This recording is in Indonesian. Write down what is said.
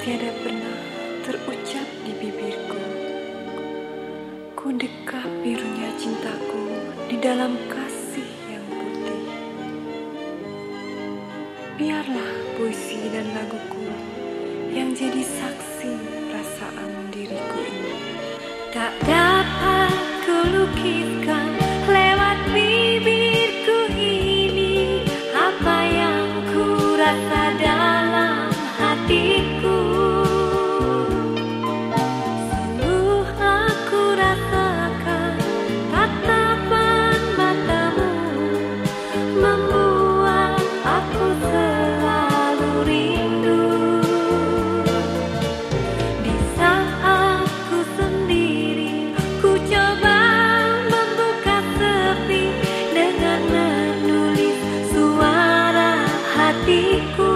tiada pernah terucap di bibirku. Ku dekap birunya cintaku di dalam kasih yang putih. Biarlah puisi dan laguku yang jadi saksi perasaan diriku ini. Tak dapat ku lukiskan e